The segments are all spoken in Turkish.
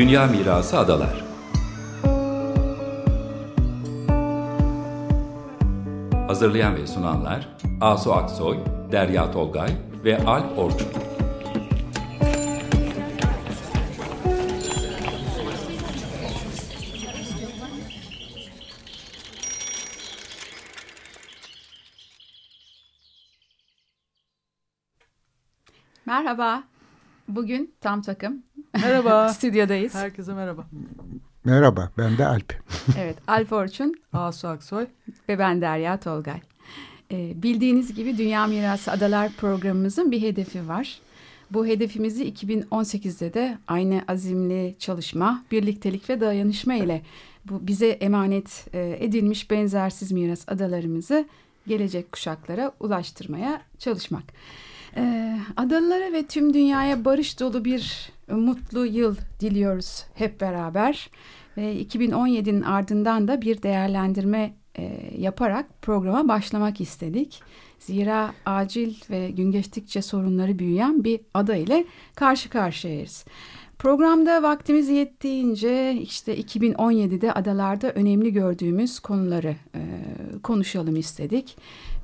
Dünya Mirası Adalar Hazırlayan ve sunanlar Asu Aksoy, Derya Tolgay ve Alp Orçun. Merhaba. Bugün tam takım. Merhaba. Stüdyodayız. Herkese merhaba. Merhaba, ben de Alp. evet, Alp Orçun. Asu Aksoy. Ve ben Derya Tolgay. Ee, bildiğiniz gibi Dünya Mirası Adalar programımızın bir hedefi var. Bu hedefimizi 2018'de de aynı azimli çalışma, birliktelik ve dayanışma ile bu bize emanet e, edilmiş benzersiz miras adalarımızı gelecek kuşaklara ulaştırmaya çalışmak. Ee, adalılara ve tüm dünyaya barış dolu bir mutlu yıl diliyoruz hep beraber. Ve 2017'nin ardından da bir değerlendirme e, yaparak programa başlamak istedik. Zira acil ve gün geçtikçe sorunları büyüyen bir ada ile karşı karşıyayız. Programda vaktimiz yettiğince işte 2017'de adalarda önemli gördüğümüz konuları e, konuşalım istedik.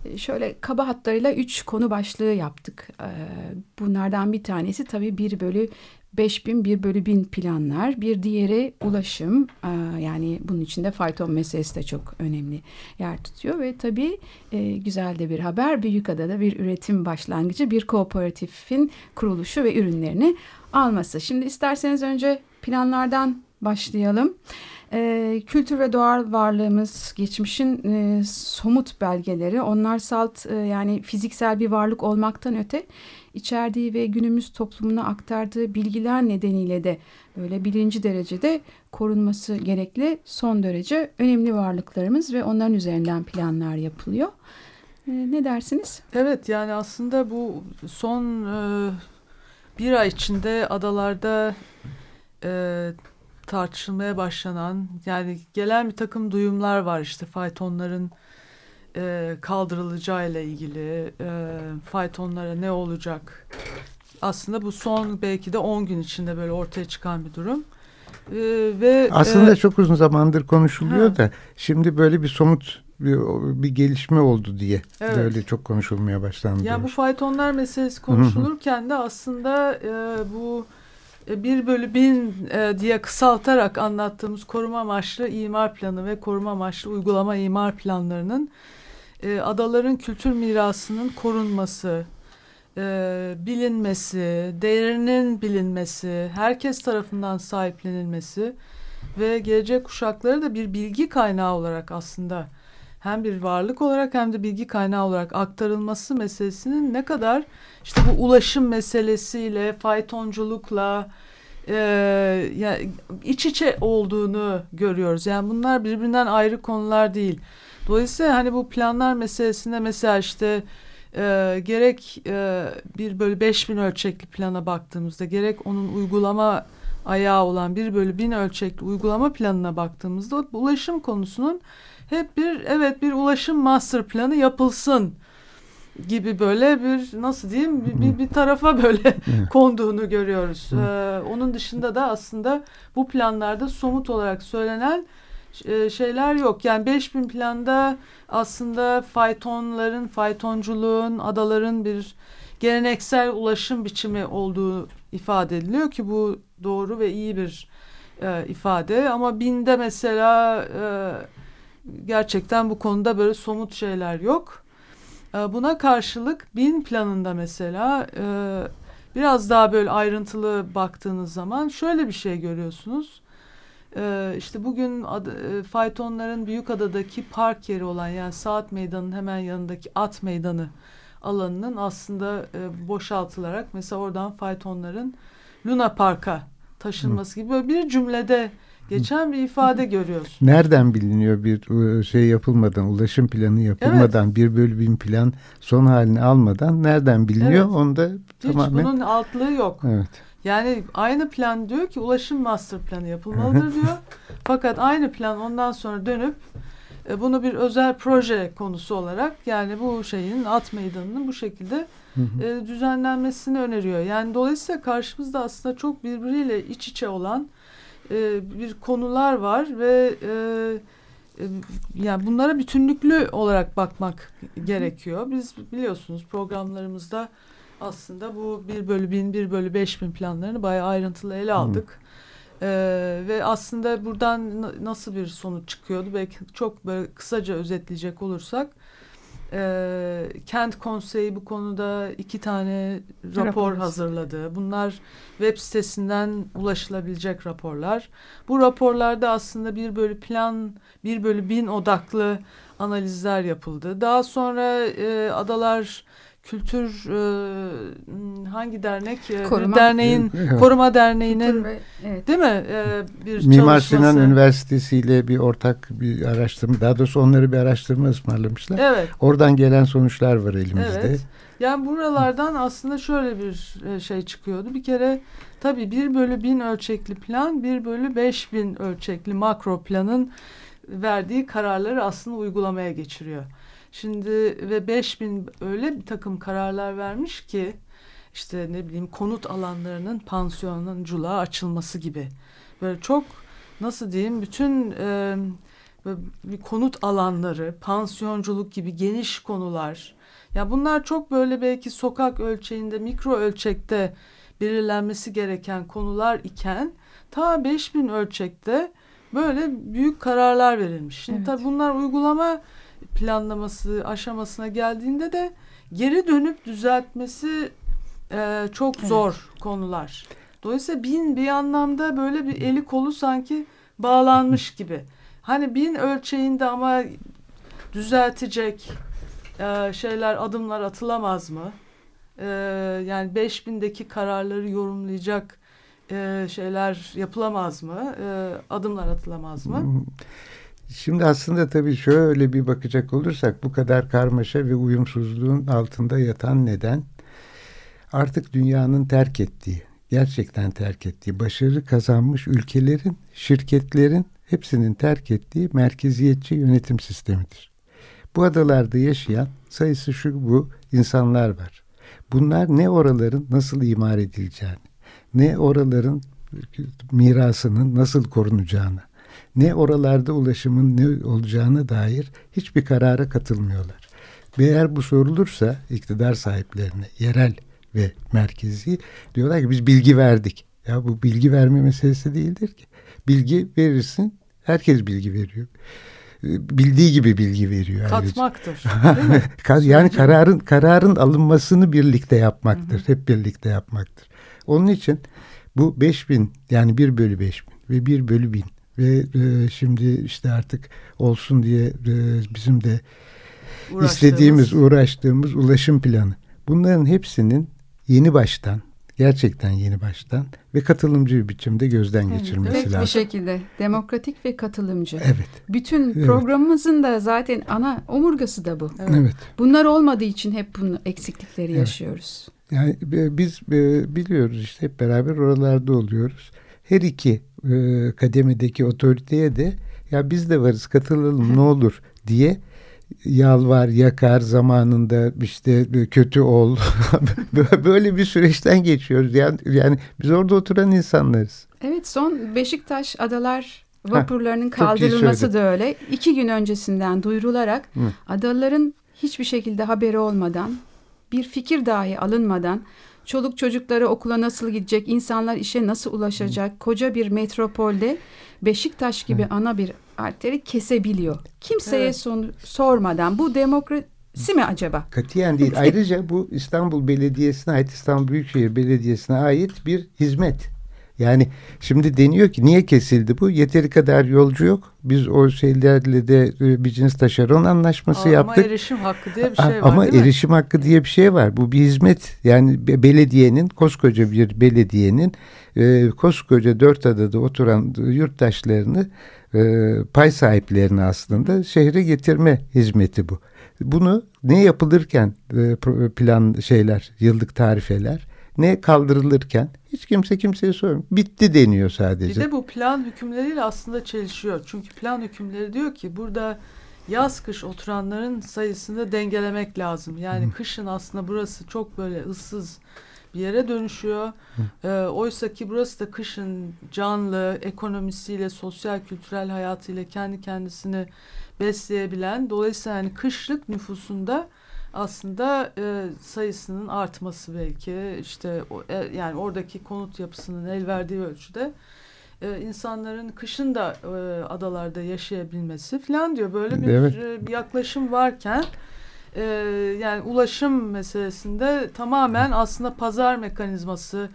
E, şöyle kaba hatlarıyla üç konu başlığı yaptık. E, bunlardan bir tanesi tabii 1 bölü 5000 1 bölü 1000 planlar. Bir diğeri ulaşım. E, yani bunun içinde fayton meselesi de çok önemli yer tutuyor. Ve tabii e, güzel de bir haber. Büyükada'da bir üretim başlangıcı, bir kooperatifin kuruluşu ve ürünlerini alması. Şimdi isterseniz önce planlardan başlayalım. E, kültür ve doğal varlığımız geçmişin e, somut belgeleri. Onlar salt e, yani fiziksel bir varlık olmaktan öte içerdiği ve günümüz toplumuna aktardığı bilgiler nedeniyle de böyle birinci derecede korunması gerekli son derece önemli varlıklarımız ve onların üzerinden planlar yapılıyor. E, ne dersiniz? Evet yani aslında bu son e, bir ay içinde adalarda e, tartışılmaya başlanan yani gelen bir takım duyumlar var işte faytonların e, kaldırılacağıyla ilgili e, faytonlara ne olacak aslında bu son belki de 10 gün içinde böyle ortaya çıkan bir durum. E, ve Aslında e, çok uzun zamandır konuşuluyor ha. da şimdi böyle bir somut bir, bir gelişme oldu diye evet. böyle çok konuşulmaya başlandı. Yani bu faytonlar meselesi konuşulurken de aslında e, bu e, bir bölü bin e, diye kısaltarak anlattığımız koruma amaçlı imar planı ve koruma amaçlı uygulama imar planlarının e, adaların kültür mirasının korunması, e, bilinmesi, değerinin bilinmesi, herkes tarafından sahiplenilmesi ve gelecek kuşaklara da bir bilgi kaynağı olarak aslında hem bir varlık olarak hem de bilgi kaynağı olarak aktarılması meselesinin ne kadar işte bu ulaşım meselesiyle, faytonculukla e, yani iç içe olduğunu görüyoruz. Yani bunlar birbirinden ayrı konular değil. Dolayısıyla hani bu planlar meselesinde mesela işte e, gerek e, bir bölü beş bin ölçekli plana baktığımızda gerek onun uygulama ayağı olan bir bölü bin ölçekli uygulama planına baktığımızda ulaşım konusunun hep bir evet bir ulaşım master planı yapılsın gibi böyle bir nasıl diyeyim bir, bir, bir tarafa böyle konduğunu görüyoruz. Ee, onun dışında da aslında bu planlarda somut olarak söylenen e, şeyler yok. Yani 5000 planda aslında faytonların, faytonculuğun, adaların bir geleneksel ulaşım biçimi olduğu ifade ediliyor ki bu doğru ve iyi bir e, ifade. Ama binde mesela e, gerçekten bu konuda böyle somut şeyler yok. E, buna karşılık bin planında mesela e, biraz daha böyle ayrıntılı baktığınız zaman şöyle bir şey görüyorsunuz. E, işte bugün ad, e, faytonların Büyükada'daki park yeri olan yani Saat Meydanı'nın hemen yanındaki At Meydanı alanının aslında e, boşaltılarak mesela oradan faytonların Luna Park'a taşınması gibi böyle bir cümlede geçen bir ifade görüyoruz. Nereden biliniyor bir şey yapılmadan, ulaşım planı yapılmadan, evet. bir bölü bin plan son halini almadan nereden biliniyor? Evet. Onda Hiç tamamen... bunun altlığı yok. Evet. Yani aynı plan diyor ki ulaşım master planı yapılmalıdır diyor. Fakat aynı plan ondan sonra dönüp e, bunu bir özel proje konusu olarak yani bu şeyin at meydanının bu şekilde e, düzenlenmesini öneriyor. Yani dolayısıyla karşımızda aslında çok birbiriyle iç içe olan e, bir konular var ve e, e, yani bunlara bütünlüklü olarak bakmak gerekiyor. Biz biliyorsunuz programlarımızda aslında bu 1 bölü 1000, 1 bölü 5000 planlarını bayağı ayrıntılı ele aldık. Ee, ve aslında buradan nasıl bir sonuç çıkıyordu? Belki çok böyle kısaca özetleyecek olursak e, Kent Konseyi bu konuda iki tane rapor, rapor hazırladı. Bunlar web sitesinden ulaşılabilecek raporlar. Bu raporlarda aslında bir bölü plan, bir bölü bin odaklı analizler yapıldı. Daha sonra e, adalar kültür e, hangi dernek e, koruma. derneğin evet. koruma derneğinin ve, evet. değil mi e, bir Mimar Sinan Üniversitesi ile bir ortak bir araştırma daha doğrusu onları bir araştırma ısmarlamışlar. Evet. Oradan gelen sonuçlar var elimizde. Evet. Yani buralardan aslında şöyle bir e, şey çıkıyordu. Bir kere tabii bir bölü bin ölçekli plan bir bölü beş bin ölçekli makro planın verdiği kararları aslında uygulamaya geçiriyor. Şimdi ve 5000 öyle bir takım kararlar vermiş ki işte ne bileyim konut alanlarının pansiyonun culağa açılması gibi. Böyle çok nasıl diyeyim bütün e, bir konut alanları, pansiyonculuk gibi geniş konular. Ya bunlar çok böyle belki sokak ölçeğinde, mikro ölçekte belirlenmesi gereken konular iken ta 5000 ölçekte böyle büyük kararlar verilmiş. Şimdi evet. tabii bunlar uygulama planlaması aşamasına geldiğinde de geri dönüp düzeltmesi e, çok evet. zor konular. Dolayısıyla bin bir anlamda böyle bir eli kolu sanki bağlanmış gibi. Hani bin ölçeğinde ama düzeltecek e, şeyler adımlar atılamaz mı? E, yani beş bindeki kararları yorumlayacak e, şeyler yapılamaz mı? E, adımlar atılamaz mı? Şimdi aslında tabii şöyle bir bakacak olursak bu kadar karmaşa ve uyumsuzluğun altında yatan neden artık dünyanın terk ettiği, gerçekten terk ettiği, başarı kazanmış ülkelerin, şirketlerin hepsinin terk ettiği merkeziyetçi yönetim sistemidir. Bu adalarda yaşayan sayısı şu bu insanlar var. Bunlar ne oraların nasıl imar edileceğini, ne oraların mirasının nasıl korunacağını, ne oralarda ulaşımın ne olacağına dair hiçbir karara katılmıyorlar. Ve eğer bu sorulursa iktidar sahiplerine yerel ve merkezi diyorlar ki biz bilgi verdik. Ya bu bilgi verme meselesi değildir ki. Bilgi verirsin herkes bilgi veriyor bildiği gibi bilgi veriyor. Katmaktır. yani kararın kararın alınmasını birlikte yapmaktır. Hı hı. Hep birlikte yapmaktır. Onun için bu 5000 yani 1 bölü 5000 ve 1 bölü 1000 ve e, şimdi işte artık olsun diye e, bizim de istediğimiz, uğraştığımız ulaşım planı. Bunların hepsinin yeni baştan, gerçekten yeni baştan ve katılımcı bir biçimde gözden evet, geçirmesi evet, lazım. bir şekilde demokratik ve katılımcı. Evet. Bütün evet. programımızın da zaten ana omurgası da bu. Evet. evet. Bunlar olmadığı için hep bunun eksiklikleri evet. yaşıyoruz. Yani e, biz biliyoruz işte hep beraber oralarda oluyoruz her iki e, kademedeki otoriteye de ya biz de varız katılalım ne olur diye yalvar yakar zamanında işte kötü ol böyle bir süreçten geçiyoruz yani yani biz orada oturan insanlarız. Evet son Beşiktaş adalar vapurlarının ha, kaldırılması da öyle iki gün öncesinden duyurularak Hı. adaların hiçbir şekilde haberi olmadan bir fikir dahi alınmadan çoluk çocukları okula nasıl gidecek, insanlar işe nasıl ulaşacak, koca bir metropolde Beşiktaş gibi ana bir arteri kesebiliyor. Kimseye evet. son, sormadan bu demokrasi mi acaba? Katiyen değil. Ayrıca bu İstanbul Belediyesi'ne ait, İstanbul Büyükşehir Belediyesi'ne ait bir hizmet. Yani şimdi deniyor ki niye kesildi bu? Yeteri kadar yolcu yok. Biz o şeylerle de e, bir cins taşeron anlaşması Aa, yaptık. Ama erişim hakkı diye bir şey var Ama erişim mi? hakkı diye bir şey var. Bu bir hizmet. Yani belediyenin, koskoca bir belediyenin e, koskoca dört adada oturan yurttaşlarını e, pay sahiplerini aslında şehre getirme hizmeti bu. Bunu ne yapılırken e, plan şeyler, yıllık tarifeler ne kaldırılırken hiç kimse kimseye sormuyor. Bitti deniyor sadece. Bir de bu plan hükümleriyle aslında çelişiyor. Çünkü plan hükümleri diyor ki burada yaz kış oturanların sayısını dengelemek lazım. Yani Hı. kışın aslında burası çok böyle ıssız bir yere dönüşüyor. E, Oysa ki burası da kışın canlı ekonomisiyle, sosyal kültürel hayatıyla kendi kendisini besleyebilen. Dolayısıyla yani kışlık nüfusunda aslında e, sayısının artması belki işte o, e, yani oradaki konut yapısının el verdiği ölçüde e, insanların kışın da e, adalarda yaşayabilmesi falan diyor. Böyle bir, Evet. e, bir yaklaşım varken e, yani ulaşım meselesinde tamamen aslında pazar mekanizması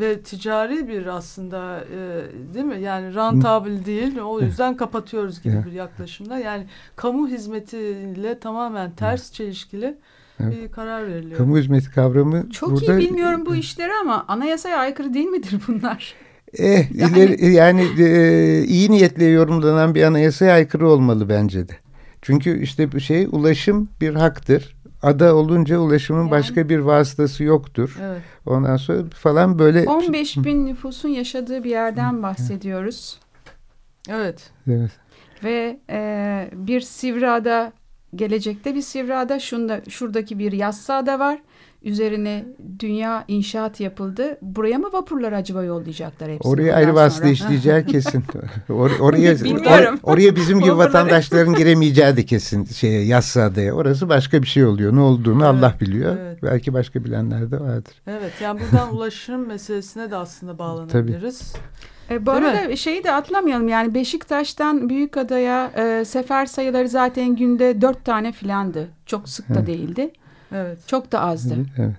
ve ticari bir aslında e, değil mi? Yani rantabil değil. O yüzden kapatıyoruz gibi bir yaklaşımda. Yani kamu hizmetiyle tamamen ters çelişkili Evet. bir karar veriliyor. Kamu hizmeti kavramı Çok burada iyi bilmiyorum bu işleri ama anayasaya aykırı değil midir bunlar? Eh, Yani- ileri, yani e, iyi niyetle yorumlanan bir anayasaya aykırı olmalı bence de. Çünkü işte bu şey ulaşım bir haktır. Ada olunca ulaşımın Yani. başka bir vasıtası yoktur. Evet. Ondan sonra falan böyle 15 bin nüfusun yaşadığı bir yerden bahsediyoruz. Evet. Evet. Ve e, bir Sivriada gelecekte bir Sivriada şunda, şuradaki bir Yassıada var. Üzerine dünya inşaat yapıldı. Buraya mı vapurlar acaba yollayacaklar hepsini? Oraya ayrı vasıta işleyeceği kesin. Or- oraya or- oraya bizim gibi vatandaşların giremeyeceği de kesin şeye Yassıada'ya. Orası başka bir şey oluyor. Ne olduğunu Evet, Allah biliyor. evet. Belki başka bilenler de vardır. Evet. Yani buradan ulaşım meselesine de aslında bağlanabiliriz. E, bu Değil arada şeyi de atlamayalım yani Beşiktaş'tan Büyükada'ya e, sefer sayıları zaten günde dört tane filandı. Çok sık da değildi. Evet. Çok da azdı. Evet.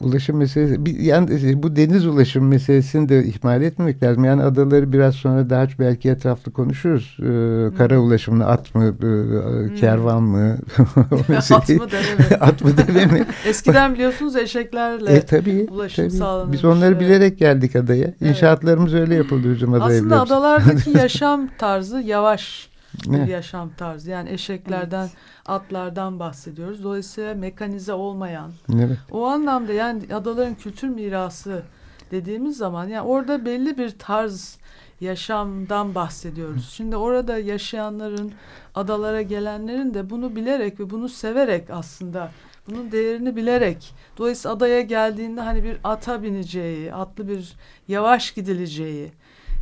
Ulaşım meselesi, bir, yani bu deniz ulaşım meselesini de ihmal etmemek lazım. Yani adaları biraz sonra daha belki etraflı konuşuruz. Ee, kara ulaşımını at mı, e, kervan mı? O At mı deve mi? at mı deve mi? Eskiden biliyorsunuz eşeklerle e tabii. ulaşım tabii. sağlanırmış, Biz onları evet. bilerek geldik adaya. İnşaatlarımız öyle yapıldı bizim ada aslında adalardaki yaşam tarzı yavaş bir yaşam tarzı. Yani eşeklerden, atlardan bahsediyoruz. Dolayısıyla mekanize olmayan. Evet. O anlamda yani adaların kültür mirası dediğimiz zaman yani orada belli bir tarz yaşamdan bahsediyoruz. Şimdi orada yaşayanların, adalara gelenlerin de bunu bilerek ve bunu severek aslında bunun değerini bilerek dolayısıyla adaya geldiğinde hani bir ata bineceği, atlı bir yavaş gidileceği,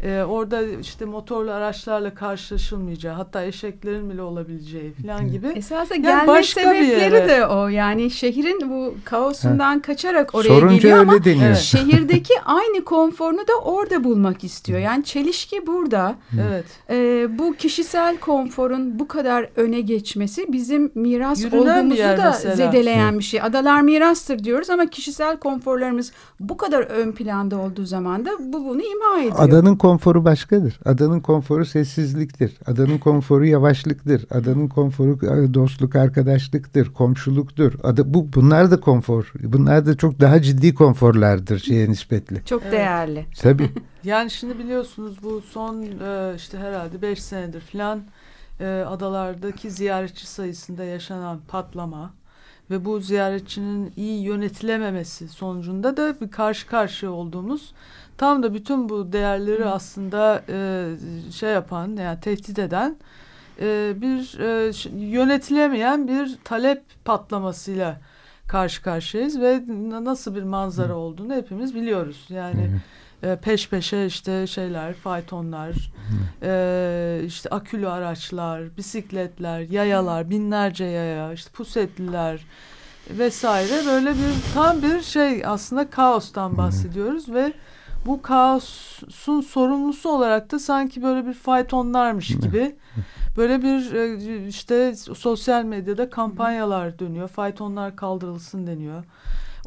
e, orada işte motorlu araçlarla karşılaşılmayacağı, hatta eşeklerin bile olabileceği falan gibi. Esasında Yani gelme başka bir sebepleri yere. de o. Yani şehrin bu kaosundan kaçarak oraya Sorunca geliyor öyle ama deniyor. Evet. şehirdeki aynı konforunu da orada bulmak istiyor. Yani çelişki burada. Evet. Ee, bu kişisel konforun bu kadar öne geçmesi bizim miras Yürünen bir olgumuzu da mesela. zedeleyen bir şey. Adalar mirastır diyoruz ama kişisel konforlarımız bu kadar ön planda olduğu zaman da bu bunu ima ediyor. Adanın konforu başkadır. Adanın konforu sessizliktir. Adanın konforu yavaşlıktır. Adanın konforu e, dostluk, arkadaşlıktır, komşuluktur. Ada, bu bunlar da konfor. Bunlar da çok daha ciddi konforlardır şeye nispetle. Çok Evet. değerli. Tabii. Yani şimdi biliyorsunuz bu son e, işte herhalde 5 senedir falan e, adalardaki ziyaretçi sayısında yaşanan patlama ve bu ziyaretçinin iyi yönetilememesi sonucunda da bir karşı karşıya olduğumuz tam da bütün bu değerleri aslında e, şey yapan yani tehdit eden e, bir e, yönetilemeyen bir talep patlamasıyla karşı karşıyayız ve na- nasıl bir manzara olduğunu hepimiz biliyoruz. Yani e, peş peşe işte şeyler, faytonlar, e, işte akülü araçlar, bisikletler, yayalar, binlerce yaya, işte pusetliler vesaire. Böyle bir tam bir şey aslında kaostan bahsediyoruz ve bu kaosun sorumlusu olarak da sanki böyle bir faytonlarmış gibi böyle bir e, işte sosyal medyada kampanyalar dönüyor. Faytonlar kaldırılsın deniyor.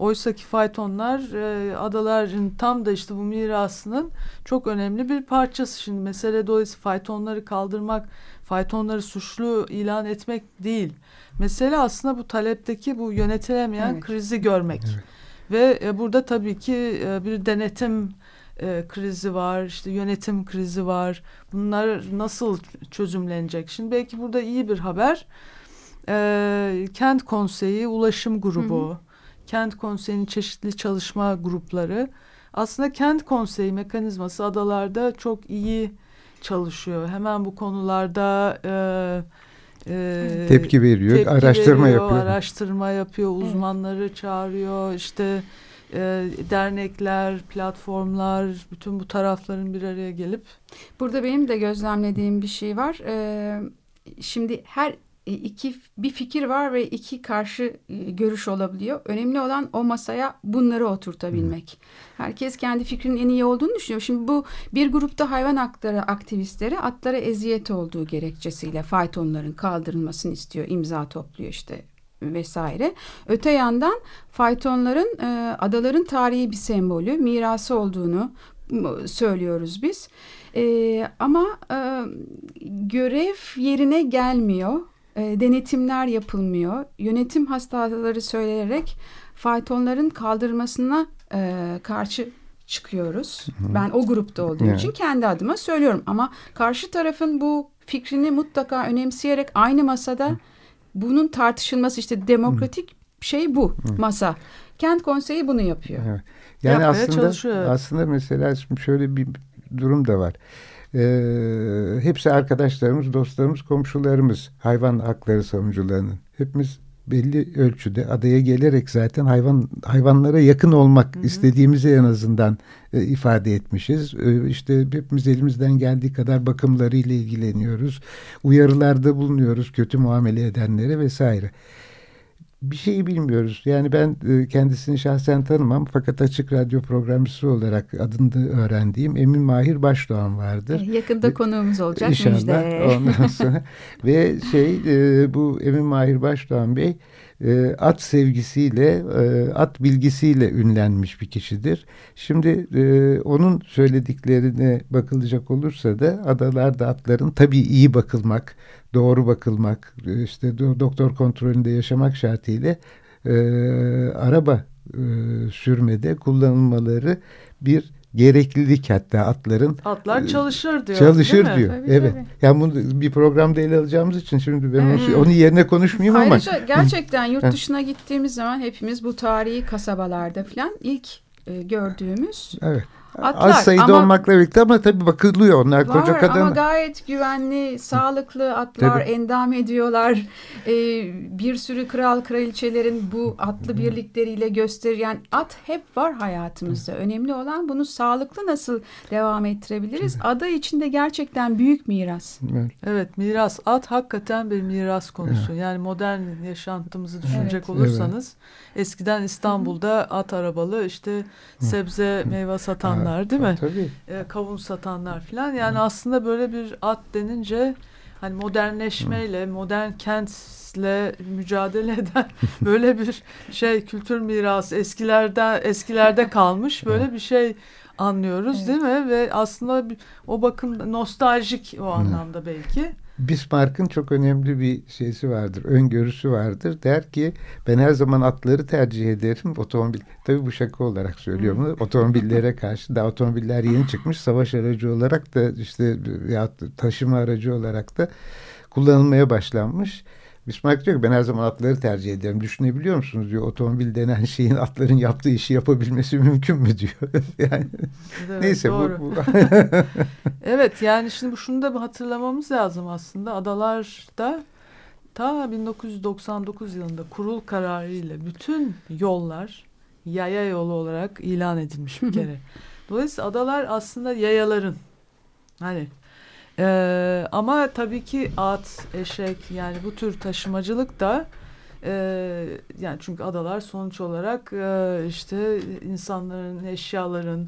Oysa ki faytonlar e, adaların tam da işte bu mirasının çok önemli bir parçası. Şimdi mesele dolayısıyla faytonları kaldırmak, faytonları suçlu ilan etmek değil. Mesele aslında bu talepteki bu yönetilemeyen Evet. krizi görmek. Ve e, burada tabii ki e, bir denetim e, krizi var, işte yönetim krizi var. Bunlar nasıl çözümlenecek? Şimdi belki burada iyi bir haber. E, Kent Konseyi Ulaşım Grubu, Kent Konseyi'nin çeşitli çalışma grupları. Aslında Kent Konseyi mekanizması adalarda çok iyi çalışıyor. Hemen bu konularda e, e, tepki veriyor, tepki araştırma veriyor, yapıyor. Araştırma yapıyor, uzmanları çağırıyor, işte e, dernekler, platformlar, bütün bu tarafların bir araya gelip Burada benim de gözlemlediğim bir şey var. Ee, şimdi her iki bir fikir var ve iki karşı e, görüş olabiliyor. Önemli olan o masaya bunları oturtabilmek. Herkes kendi fikrinin en iyi olduğunu düşünüyor. Şimdi bu bir grupta hayvan hakları aktivistleri atlara eziyet olduğu gerekçesiyle faytonların kaldırılmasını istiyor. imza topluyor işte vesaire. Öte yandan faytonların e, adaların tarihi bir sembolü, mirası olduğunu söylüyoruz biz. E, ama e, görev yerine gelmiyor. E, denetimler yapılmıyor. Yönetim hastaları söyleyerek faytonların kaldırmasına e, karşı çıkıyoruz. Ben o grupta olduğum Evet. için kendi adıma söylüyorum. Ama karşı tarafın bu fikrini mutlaka önemseyerek aynı masada bunun tartışılması işte demokratik şey bu masa. Kent konseyi bunu yapıyor. Evet. Yani Yapmaya aslında çalışıyor, aslında mesela şimdi şöyle bir durum da var. Ee, hepsi arkadaşlarımız, dostlarımız, komşularımız, hayvan hakları savunucularının. Hepimiz belli ölçüde adaya gelerek zaten hayvan hayvanlara yakın olmak istediğimizi en azından e, ifade etmişiz. E, işte hepimiz elimizden geldiği kadar bakımlarıyla ilgileniyoruz. Uyarılarda bulunuyoruz kötü muamele edenlere vesaire bir şeyi bilmiyoruz. Yani ben e, kendisini şahsen tanımam fakat açık radyo programcısı olarak adını öğrendiğim Emin Mahir Başdoğan vardır. E, Yakında konuğumuz olacak İnşallah müjde. ondan sonra ve şey e, bu Emin Mahir Başdoğan Bey e, at sevgisiyle e, at bilgisiyle ünlenmiş bir kişidir. Şimdi e, onun söylediklerine bakılacak olursa da adalarda atların tabii iyi bakılmak, doğru bakılmak, e, işte do- doktor kontrolünde yaşamak şartıyla e, araba e, sürmede kullanılmaları bir gereklilik hatta atların atlar çalışır diyor. Çalışır diyor. Tabii, evet. tabii. Yani bunu bir programda ele alacağımız için şimdi ben onu, Evet. onun yerine konuşmayayım ama Ayrıca gerçekten yurt dışına gittiğimiz zaman hepimiz bu tarihi kasabalarda falan ilk e, gördüğümüz evet. Atlar Az sayıda ama- olmakla birlikte ama tabii bakılıyor onlar var koca kadın. ama gayet güvenli, sağlıklı atlar Tabii. endam ediyorlar. E, bir sürü kral kraliçelerin bu atlı birlikleriyle gösterilen at hep var hayatımızda. Önemli olan bunu sağlıklı nasıl devam ettirebiliriz? Ada içinde gerçekten büyük miras. Evet. Evet miras at hakikaten bir miras konusu. Yani modern yaşantımızı düşünecek Evet. olursanız eskiden İstanbul'da at arabalı işte sebze meyve satanlar değil mi? Tabii. E, kavun satanlar falan. Yani aslında böyle bir at denince hani modernleşmeyle, modern kentle mücadele eden böyle bir şey kültür mirası eskilerden eskilerde kalmış böyle bir şey anlıyoruz Evet. değil mi? Ve aslında o bakım nostaljik o anlamda belki. Bismarck'ın çok önemli bir şeysi vardır, öngörüsü vardır. Der ki ben her zaman atları tercih ederim otomobil. Tabii bu şaka olarak söylüyorum. bunu. Otomobillere karşı da otomobiller yeni çıkmış savaş aracı olarak da işte ya taşıma aracı olarak da kullanılmaya başlanmış. Bismarck diyor ki ben her zaman atları tercih ederim. Düşünebiliyor musunuz diyor otomobil denen şeyin atların yaptığı işi yapabilmesi mümkün mü diyor. yani Evet, neyse bu, doğru. bu Evet yani şimdi bu şunu da hatırlamamız lazım aslında. Adalarda ta 1999 yılında kurul kararıyla bütün yollar yaya yolu olarak ilan edilmiş bir kere. Dolayısıyla adalar aslında yayaların hani eee, ama tabii ki at, eşek yani bu tür taşımacılık da eee, yani çünkü adalar sonuç olarak eee, işte insanların, eşyaların,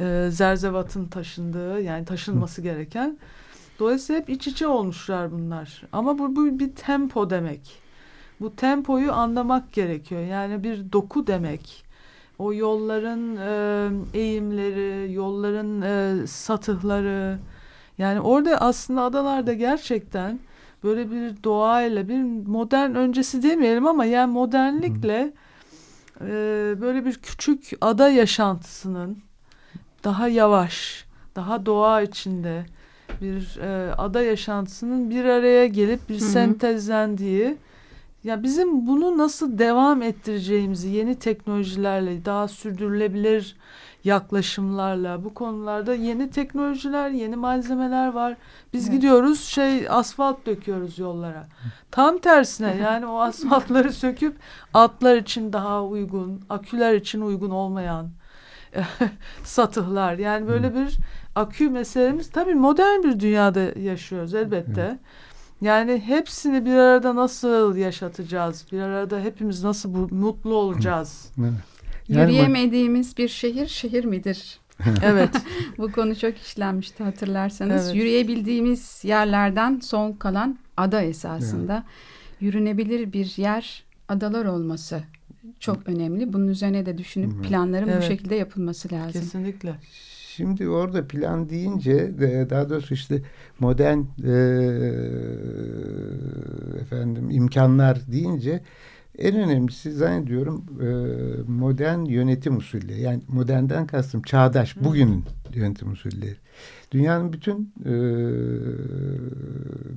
e, zerzevatın taşındığı yani taşınması gereken. Dolayısıyla hep iç içe olmuşlar bunlar. Ama bu, bu bir tempo demek. Bu tempoyu anlamak gerekiyor. Yani bir doku demek. O yolların e, eğimleri, yolların e, satıhları. Yani orada aslında adalarda gerçekten böyle bir doğayla bir modern öncesi demeyelim ama yani modernlikle e, böyle bir küçük ada yaşantısının daha yavaş, daha doğa içinde bir e, ada yaşantısının bir araya gelip bir Hı hı. sentezlendiği Ya bizim bunu nasıl devam ettireceğimizi yeni teknolojilerle daha sürdürülebilir yaklaşımlarla bu konularda yeni teknolojiler, yeni malzemeler var. Biz Evet. gidiyoruz şey asfalt döküyoruz yollara. Tam tersine yani o asfaltları söküp atlar için daha uygun, aküler için uygun olmayan satıhlar. Yani böyle bir akü meselemiz tabii modern bir dünyada yaşıyoruz elbette. Yani hepsini bir arada nasıl yaşatacağız? Bir arada hepimiz nasıl bu, mutlu olacağız? Evet. Yani Yürüyemediğimiz bir şehir şehir midir? Evet. Bu konu çok işlenmişti hatırlarsanız. Evet. Yürüyebildiğimiz yerlerden son kalan ada esasında. Yürünebilir bir yer adalar olması çok önemli. Bunun üzerine de düşünüp planların Evet. bu şekilde yapılması lazım. Kesinlikle. Şimdi orada plan deyince daha doğrusu işte modern e, efendim imkanlar deyince en önemlisi zannediyorum e, modern yönetim usulleri. Yani modernden kastım çağdaş bugünün yönetim usulleri. Dünyanın bütün e,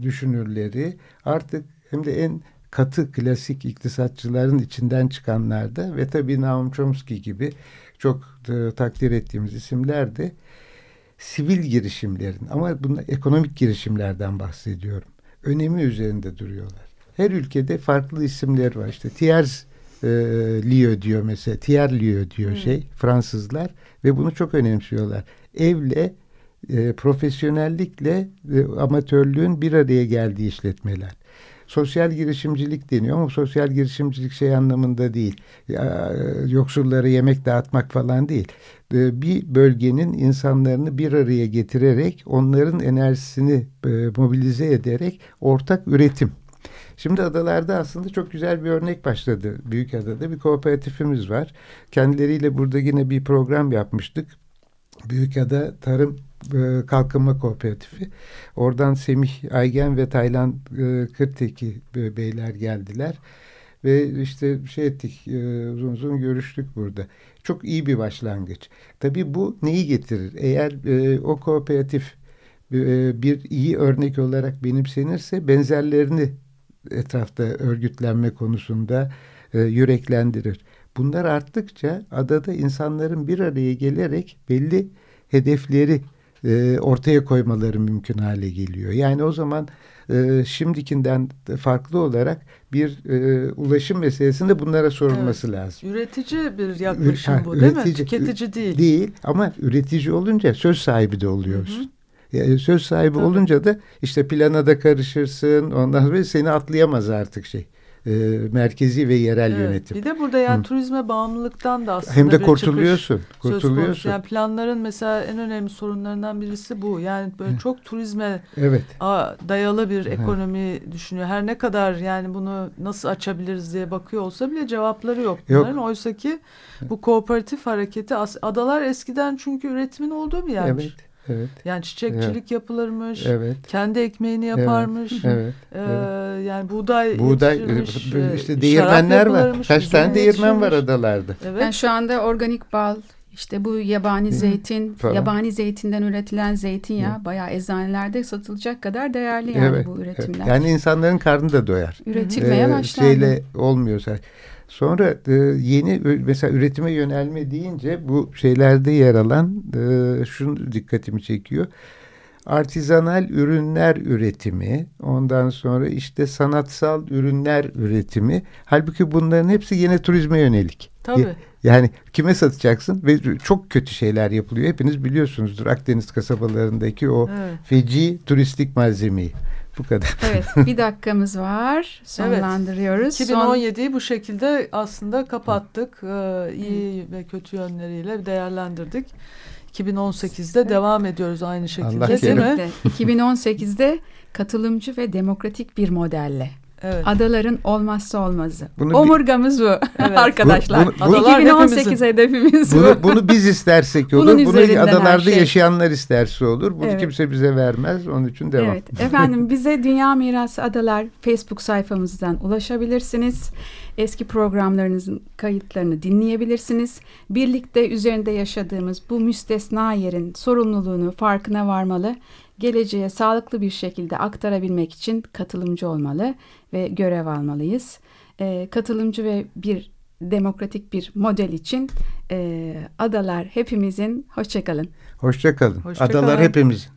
düşünürleri artık hem de en katı klasik iktisatçıların içinden çıkanlarda ve tabii Noam Chomsky gibi çok e, takdir ettiğimiz isimler de sivil girişimlerin ama bunlar ekonomik girişimlerden bahsediyorum. Önemi üzerinde duruyorlar. Her ülkede farklı isimler var. İşte Thiers e, Lio diyor mesela. Thiers Lio diyor şey Fransızlar ve bunu çok önemsiyorlar. Evle e, profesyonellikle e, amatörlüğün bir araya geldiği işletmeler. Sosyal girişimcilik deniyor ama sosyal girişimcilik şey anlamında değil. Ya, e, yoksullara yemek dağıtmak falan değil. E, bir bölgenin insanlarını bir araya getirerek onların enerjisini e, mobilize ederek ortak üretim. Şimdi adalarda aslında çok güzel bir örnek başladı. Büyükada'da bir kooperatifimiz var. Kendileriyle burada yine bir program yapmıştık. Büyükada Tarım e, Kalkınma Kooperatifi. Oradan Semih Aygen ve Taylan e, Kırteki e, beyler geldiler. Ve işte şey ettik, uzun uzun görüştük burada. Çok iyi bir başlangıç. Tabii bu neyi getirir? Eğer o kooperatif bir iyi örnek olarak benimsenirse benzerlerini etrafta örgütlenme konusunda e, yüreklendirir. Bunlar arttıkça adada insanların bir araya gelerek belli hedefleri e, ortaya koymaları mümkün hale geliyor. Yani o zaman e, şimdikinden farklı olarak bir e, ulaşım meselesinde bunlara sorulması lazım. Üretici bir yaklaşım Ha, bu değil mi? üretici- Tüketici değil. Değil ama üretici olunca söz sahibi de oluyorsun. Yani söz sahibi Tabii. olunca da işte plana da karışırsın. Ondan sonra seni atlayamaz artık şey. e, merkezi ve yerel Evet. yönetim. Bir de burada yani Hı. turizme bağımlılıktan da aslında Hem de bir kurtuluyorsun. Kurtuluyorsun. Yani planların mesela en önemli sorunlarından birisi bu. Yani böyle çok turizme Evet. dayalı bir Hı. ekonomi düşünüyor. Her ne kadar yani bunu nasıl açabiliriz diye bakıyor olsa bile cevapları yok Yok. Oysa ki bu kooperatif hareketi adalar eskiden çünkü üretimin olduğu bir yermiş. Evet. Evet. Yani çiçekçilik yapılırmış. Evet. Kendi ekmeğini yaparmış. Evet. Ee, evet. yani buğday, Buğday e, işte değirmenler var. Kaç tane değirmen var adalarda? Evet. Yani şu anda organik bal, işte bu yabani zeytin, Falan. yabani zeytinden üretilen zeytinyağı bayağı eczanelerde satılacak kadar değerli yani evet. bu evet. üretimler. Yani insanların karnı da doyar. Üretilmeye Ee, başlandı. Şeyle olmuyorsa. Sonra e, yeni mesela üretime yönelme deyince bu şeylerde yer alan e, şunu dikkatimi çekiyor. Artizanal ürünler üretimi, ondan sonra işte sanatsal ürünler üretimi. Halbuki bunların hepsi yine turizme yönelik. Tabii. Ya- Yani kime satacaksın ve çok kötü şeyler yapılıyor. Hepiniz biliyorsunuzdur Akdeniz kasabalarındaki o Evet. feci turistik malzemeyi. Bu kadar. Evet bir dakikamız var. Sonlandırıyoruz. Son- 2017'yi bu şekilde aslında kapattık. Ee, iyi ve kötü yönleriyle değerlendirdik. 2018'de devam ediyoruz aynı şekilde Allah değil mi? Kesinlikle. 2018'de katılımcı ve demokratik bir modelle. Evet. Adaların olmazsa olmazı. Bunu Omurgamız bu Evet. arkadaşlar. Bu- bunu- Adalar 2018 hepimizin. hedefimiz bu. Bunu, bunu biz istersek olur. Bunun bunu adalarda şey. yaşayanlar isterse olur. Bunu Evet. kimse bize vermez. Onun için devam. Evet efendim bize Dünya Mirası Adalar Facebook sayfamızdan ulaşabilirsiniz. Eski programlarınızın kayıtlarını dinleyebilirsiniz. Birlikte üzerinde yaşadığımız bu müstesna yerin sorumluluğunu farkına varmalı. Geleceğe sağlıklı bir şekilde aktarabilmek için katılımcı olmalı ve görev almalıyız. e, katılımcı ve bir demokratik bir model için e, adalar hepimizin hoşçakalın. Hoşçakalın. Hoşça Adalar kalın. hepimizin.